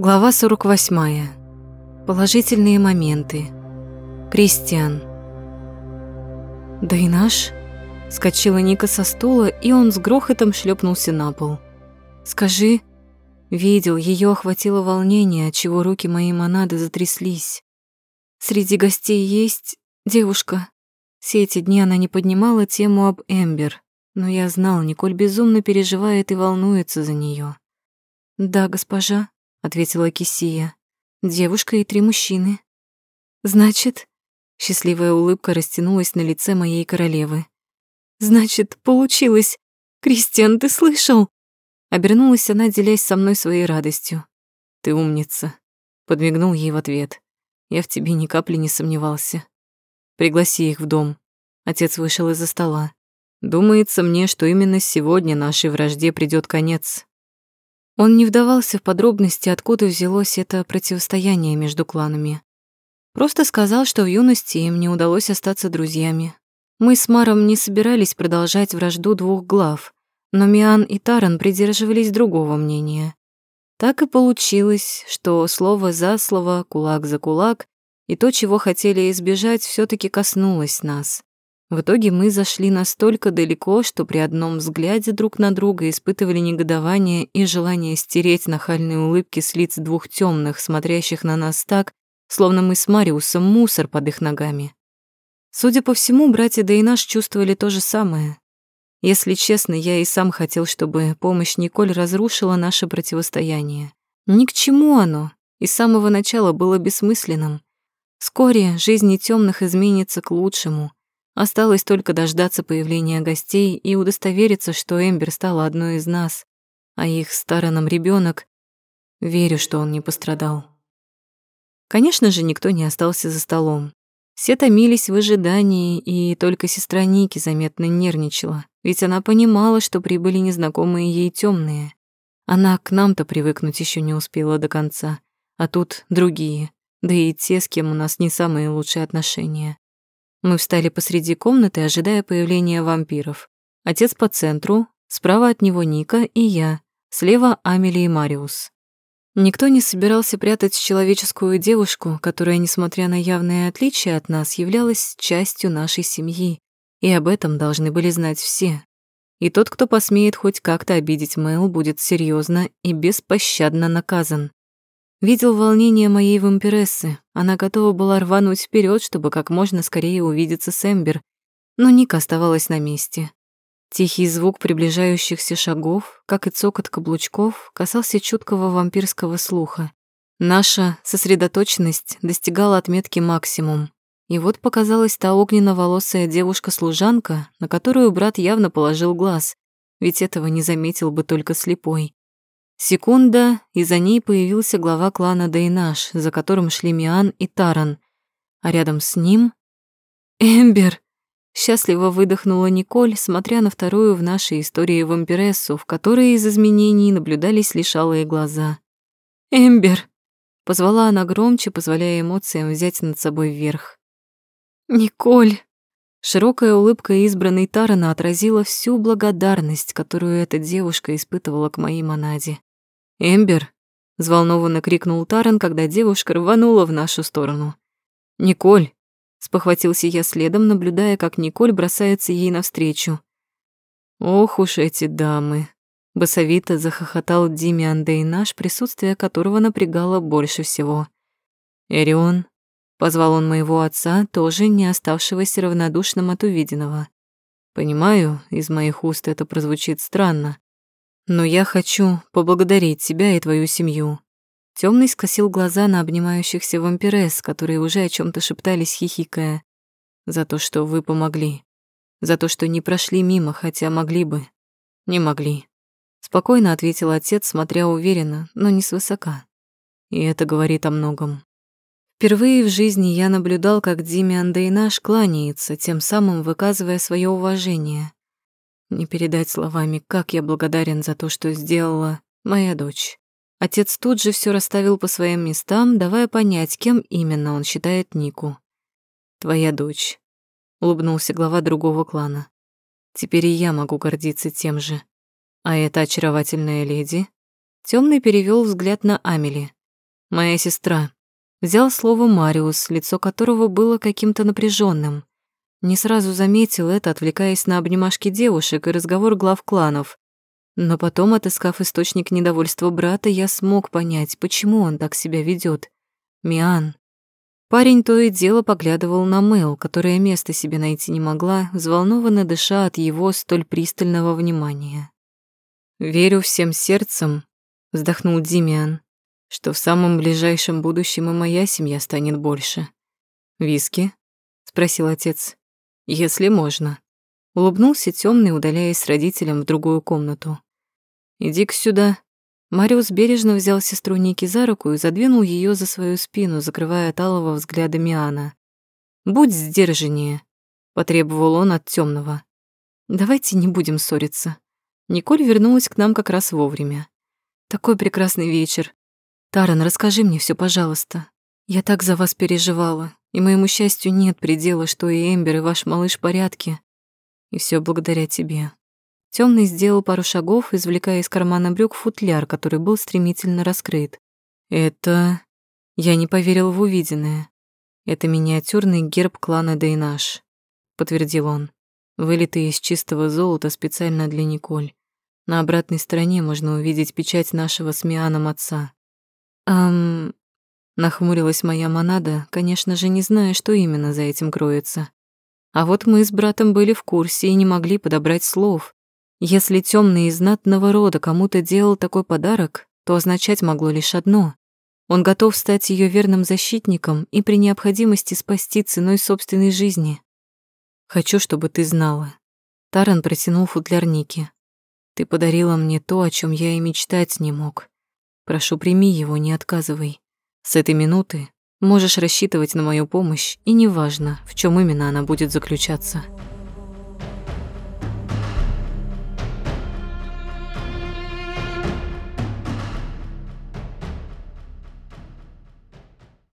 Глава 48. Положительные моменты. Кристиан. Да и наш. Скочила Ника со стула, и он с грохотом шлепнулся на пол. Скажи, видел, ее охватило волнение, от чего руки моей монады затряслись. Среди гостей есть девушка. Все эти дни она не поднимала тему об Эмбер, но я знал, Николь безумно переживает и волнуется за нее. Да, госпожа, ответила Кисия. Девушка и три мужчины. Значит, счастливая улыбка растянулась на лице моей королевы. Значит, получилось. Кристиан, ты слышал? Обернулась она, делясь со мной своей радостью. Ты умница, подмигнул ей в ответ. Я в тебе ни капли не сомневался. Пригласи их в дом. Отец вышел из-за стола. Думается мне, что именно сегодня нашей вражде придёт конец. Он не вдавался в подробности, откуда взялось это противостояние между кланами. Просто сказал, что в юности им не удалось остаться друзьями. Мы с Маром не собирались продолжать вражду двух глав, но Миан и Таран придерживались другого мнения. Так и получилось, что слово за слово, кулак за кулак, и то, чего хотели избежать, все таки коснулось нас. В итоге мы зашли настолько далеко, что при одном взгляде друг на друга испытывали негодование и желание стереть нахальные улыбки с лиц двух темных, смотрящих на нас так, словно мы с Мариусом мусор под их ногами. Судя по всему, братья Дейнаш чувствовали то же самое. Если честно, я и сам хотел, чтобы помощь Николь разрушила наше противостояние. Ни к чему оно, и с самого начала было бессмысленным. Вскоре жизни темных изменится к лучшему — Осталось только дождаться появления гостей и удостовериться, что Эмбер стала одной из нас, а их стороном ребенок. Верю, что он не пострадал. Конечно же, никто не остался за столом. Все томились в ожидании, и только сестра Ники заметно нервничала, ведь она понимала, что прибыли незнакомые ей темные. Она к нам-то привыкнуть еще не успела до конца, а тут другие, да и те, с кем у нас не самые лучшие отношения. Мы встали посреди комнаты, ожидая появления вампиров. Отец по центру, справа от него Ника и я, слева Амели и Мариус. Никто не собирался прятать человеческую девушку, которая, несмотря на явные отличия от нас, являлась частью нашей семьи, и об этом должны были знать все. И тот, кто посмеет хоть как-то обидеть Мэл, будет серьезно и беспощадно наказан. Видел волнение моей вампирессы. Она готова была рвануть вперед, чтобы как можно скорее увидеться с Эмбер, но Ника оставалась на месте. Тихий звук приближающихся шагов, как и цокот каблучков, касался чуткого вампирского слуха. Наша сосредоточенность достигала отметки максимум. И вот показалась та огненно-волосая девушка-служанка, на которую брат явно положил глаз, ведь этого не заметил бы только слепой. Секунда, и за ней появился глава клана Дейнаш, за которым шли Миан и Таран. А рядом с ним... «Эмбер!» Счастливо выдохнула Николь, смотря на вторую в нашей истории вампирессу, в которой из изменений наблюдались лишь алые глаза. «Эмбер!» Позвала она громче, позволяя эмоциям взять над собой вверх. «Николь!» Широкая улыбка избранной Тарана отразила всю благодарность, которую эта девушка испытывала к моей монаде. «Эмбер!» — взволнованно крикнул Таран, когда девушка рванула в нашу сторону. «Николь!» — спохватился я следом, наблюдая, как Николь бросается ей навстречу. «Ох уж эти дамы!» — басовито захохотал Димиан Дейнаш, присутствие которого напрягало больше всего. «Эрион!» — позвал он моего отца, тоже не оставшегося равнодушным от увиденного. «Понимаю, из моих уст это прозвучит странно, но я хочу поблагодарить тебя и твою семью. Темный скосил глаза на обнимающихся вампирес, которые уже о чем то шептались, хихикая. За то, что вы помогли. За то, что не прошли мимо, хотя могли бы. Не могли. Спокойно ответил отец, смотря уверенно, но не свысока. И это говорит о многом. Впервые в жизни я наблюдал, как Димиан Дейнаш кланяется, тем самым выказывая свое уважение. Не передать словами, как я благодарен за то, что сделала моя дочь. Отец тут же все расставил по своим местам, давая понять, кем именно он считает Нику. «Твоя дочь», — улыбнулся глава другого клана. «Теперь и я могу гордиться тем же. А эта очаровательная леди...» Темный перевел взгляд на Амели. Моя сестра. Взял слово Мариус, лицо которого было каким-то напряженным. Не сразу заметил это, отвлекаясь на обнимашки девушек и разговор глав кланов. Но потом, отыскав источник недовольства брата, я смог понять, почему он так себя ведет. Миан. Парень то и дело поглядывал на Мэл, которая места себе найти не могла, взволнованно дыша от его столь пристального внимания. «Верю всем сердцем», — вздохнул Димиан, «что в самом ближайшем будущем и моя семья станет больше». «Виски?» — спросил отец. «Если можно». Улыбнулся темный, удаляясь с родителем в другую комнату. «Иди-ка сюда», Мариус бережно взял сестру Ники за руку и задвинул ее за свою спину, закрывая от алого взгляда Миана. «Будь сдержаннее», — потребовал он от темного. «Давайте не будем ссориться». Николь вернулась к нам как раз вовремя. «Такой прекрасный вечер. Таран, расскажи мне все, пожалуйста. Я так за вас переживала, и моему счастью нет предела, что и Эмбер, и ваш малыш в порядке. И все благодаря тебе. Темный сделал пару шагов, извлекая из кармана брюк футляр, который был стремительно раскрыт. Это... Я не поверил в увиденное. Это миниатюрный герб клана Дейнаш, подтвердил он. Вылитый из чистого золота специально для Николь. На обратной стороне можно увидеть печать нашего с Мианом отца. Ам... Нахмурилась моя монада, конечно же, не зная, что именно за этим кроется. А вот мы с братом были в курсе и не могли подобрать слов. Если темный из знатного рода кому-то делал такой подарок, то означать могло лишь одно. Он готов стать ее верным защитником и при необходимости спасти ценой собственной жизни. «Хочу, чтобы ты знала». Таран протянул футляр Ники. «Ты подарила мне то, о чем я и мечтать не мог. Прошу, прими его, не отказывай. С этой минуты можешь рассчитывать на мою помощь, и неважно, в чем именно она будет заключаться».